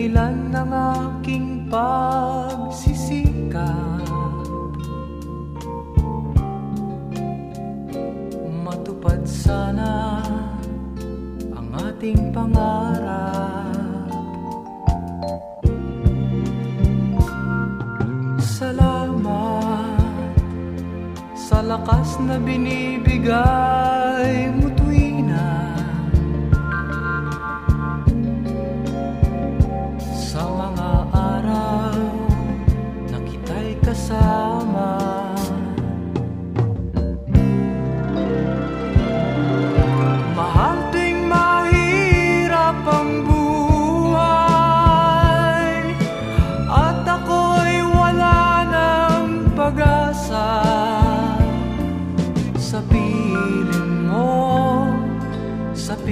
dahilan ng aking pagsisikap Matupad sana ang ating pangarap. Salamat sa lakas na binibigay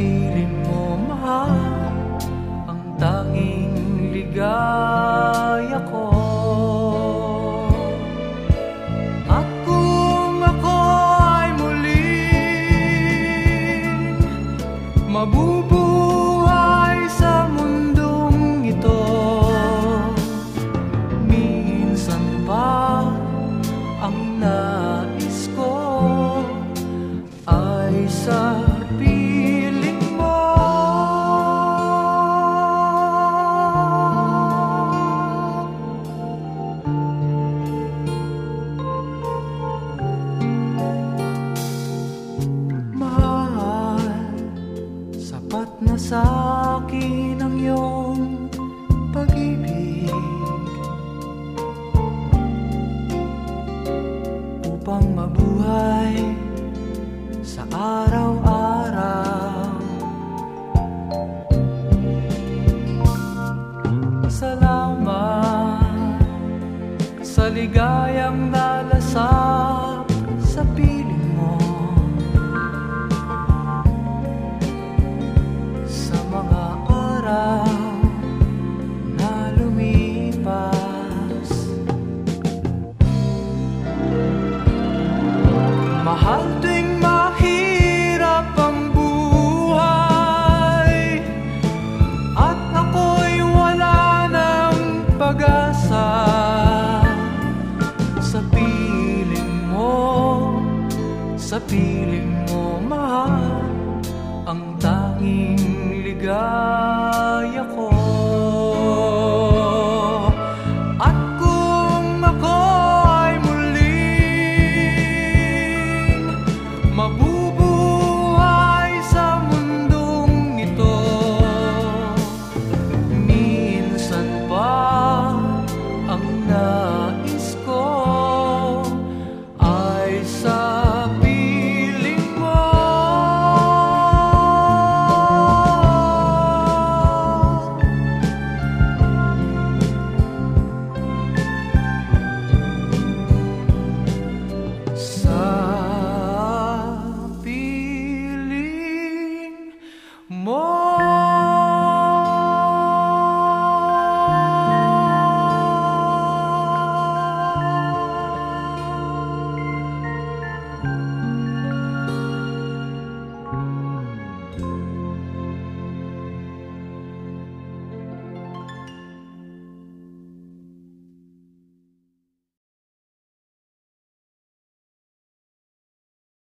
piling mo mahal. Ang tanging ligaya ko. At kung ay muling Mabubuhay sa mundong ito. Minsan pa ang nais ko Ay sa Sapat na ang tanging ligaya